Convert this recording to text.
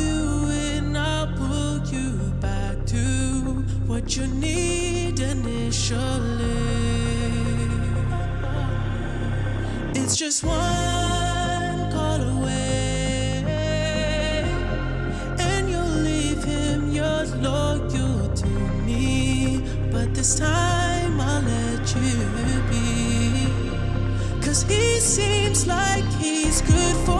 you in, I'll pull you back to what you need initially. It's just one call away, and you'll leave him. You're loyal to me, but this time I'll let you. Cause he seems like he's good for.